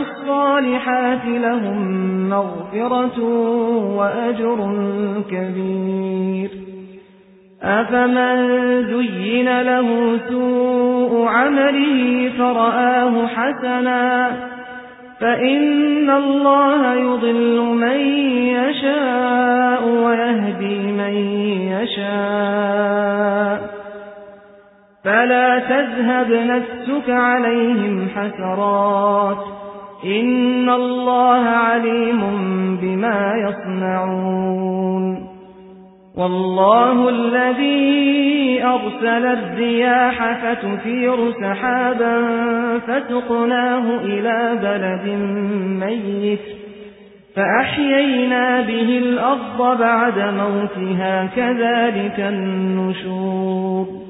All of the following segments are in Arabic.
الصَّالِحَاتِ لَهُم مَّغْفِرَةٌ وَأَجْرٌ كَبِيرٌ. أَفَمَن زُيِّنَ لَهُ سُوءُ عَمَلِهِ فَرَآهُ حَسَنًا. فَإِنَّ اللَّهَ يُضِلُّ مَن يَشَاءُ وَيَهْدِي مَن يَشَاءُ. فَلَا تَذْهَبْ نَفْسُكَ عَلَيْهِمْ حَسَرَاتٍ. إِنَّ اللَّهَ عَلِيمٌ بِمَا يَصْنَعُونَ وَاللَّهُ الَّذِي أَرْسَلَ الرِّيَاحَ فَتُثِيرُ سَحَابًا فَسُقْنَاهُ إِلَى بَلَدٍ مَّيِّتٍ فَأَحْيَيْنَا بِهِ الْأَرْضَ بَعْدَ مَوْتِهَا كَذَلِكَ النُّشُورُ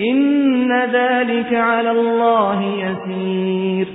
إِنَّ ذَلِكَ عَلَى اللَّهِ يَسِيرٌ